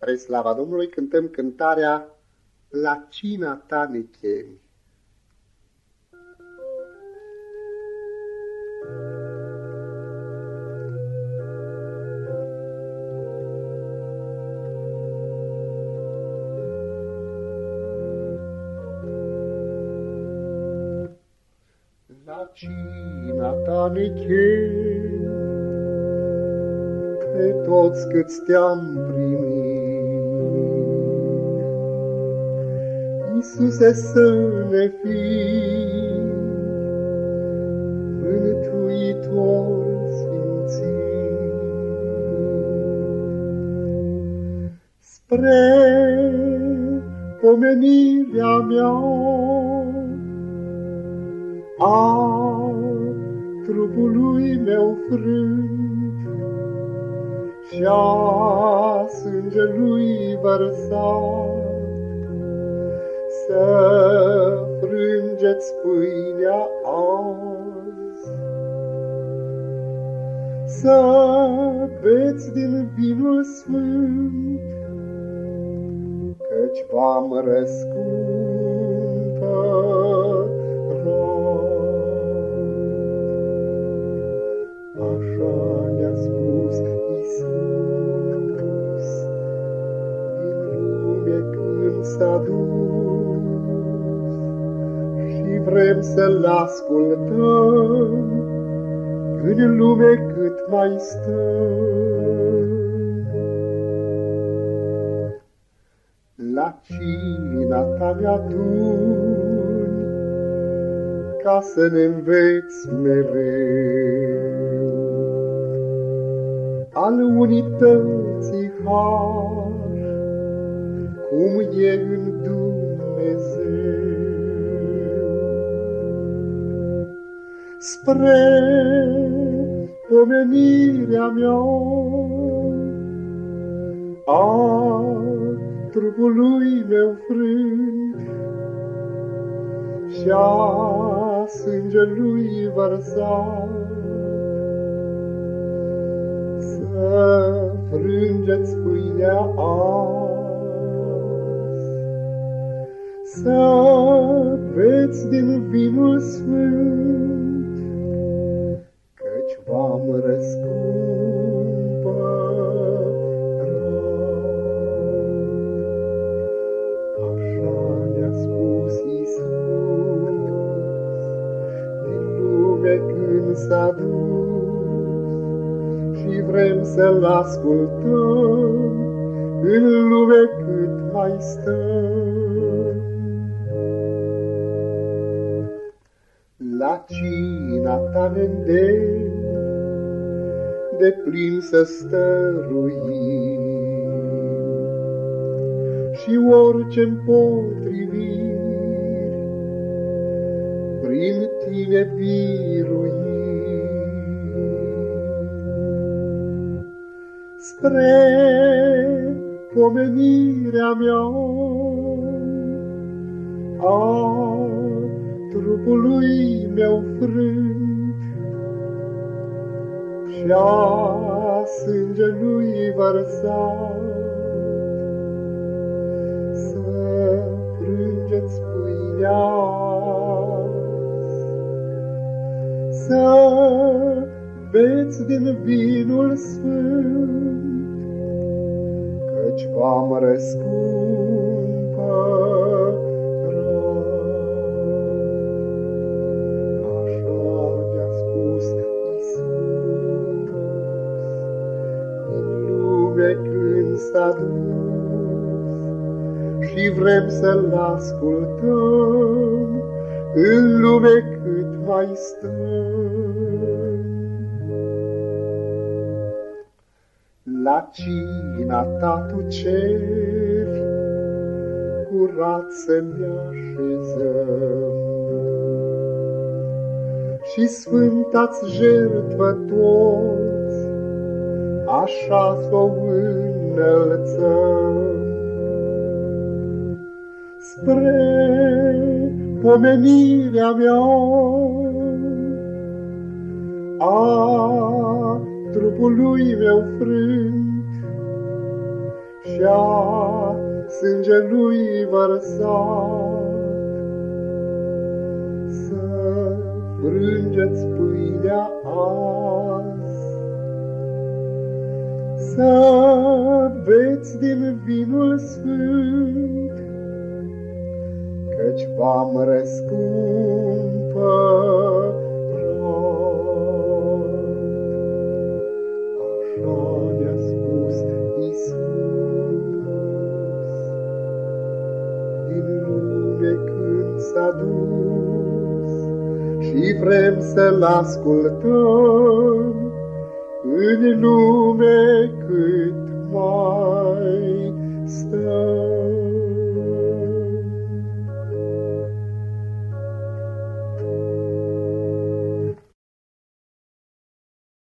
Spre slava Domnului cântăm cântarea La cina ta ne chemi. La cina ta ne chemi, pe toți câți te-am primit. Iisuse să ne fii, Mântuitor sfințit. Spre pomenirea mea a trupului meu frânt și a sângelui vărsat, să frângeți pâinea azi, să beți din vinul sfânt, căci v-am Așa ne-a spus Iisus, din lume când s-a dus, vrem să-L ascultăm în lume cât mai stăm. La cina ta mi-aduni ca să ne înveți mereu al unității har, cum e în Dumnezeu. Spre pomenirea mea a trupului meu frânt și a sângelui vărsat. Să frângeți pâinea azi, să beți din vinul sfânt, când s-a dus, și vrem să-L ascultăm în lume cât mai stăm. La cina ta ne de plin să stăruim. Și orice împotriviri prin tine biruim. Spre pomenirea mea a trupului meu frânt, și-a sângelui vărsat. Să frângeți pâinea să beți din vinul sfânt, căci v-am răscumpărat. s-a și vrem să-L ascultăm în lume cât mai stăm. La cina ta tu ceri, curat să ne așezăm, și sfântați jertfă toți, așa s-o înălțăm. Spre pomenirea mea a trupului meu frânt și crucea sângelui vărsat. Să frângeți pâinea azi, să beți din vinul sfânt, căci v-am răscumpărat. S-a dus și vrem să-L ascultăm în lume cât mai stăm.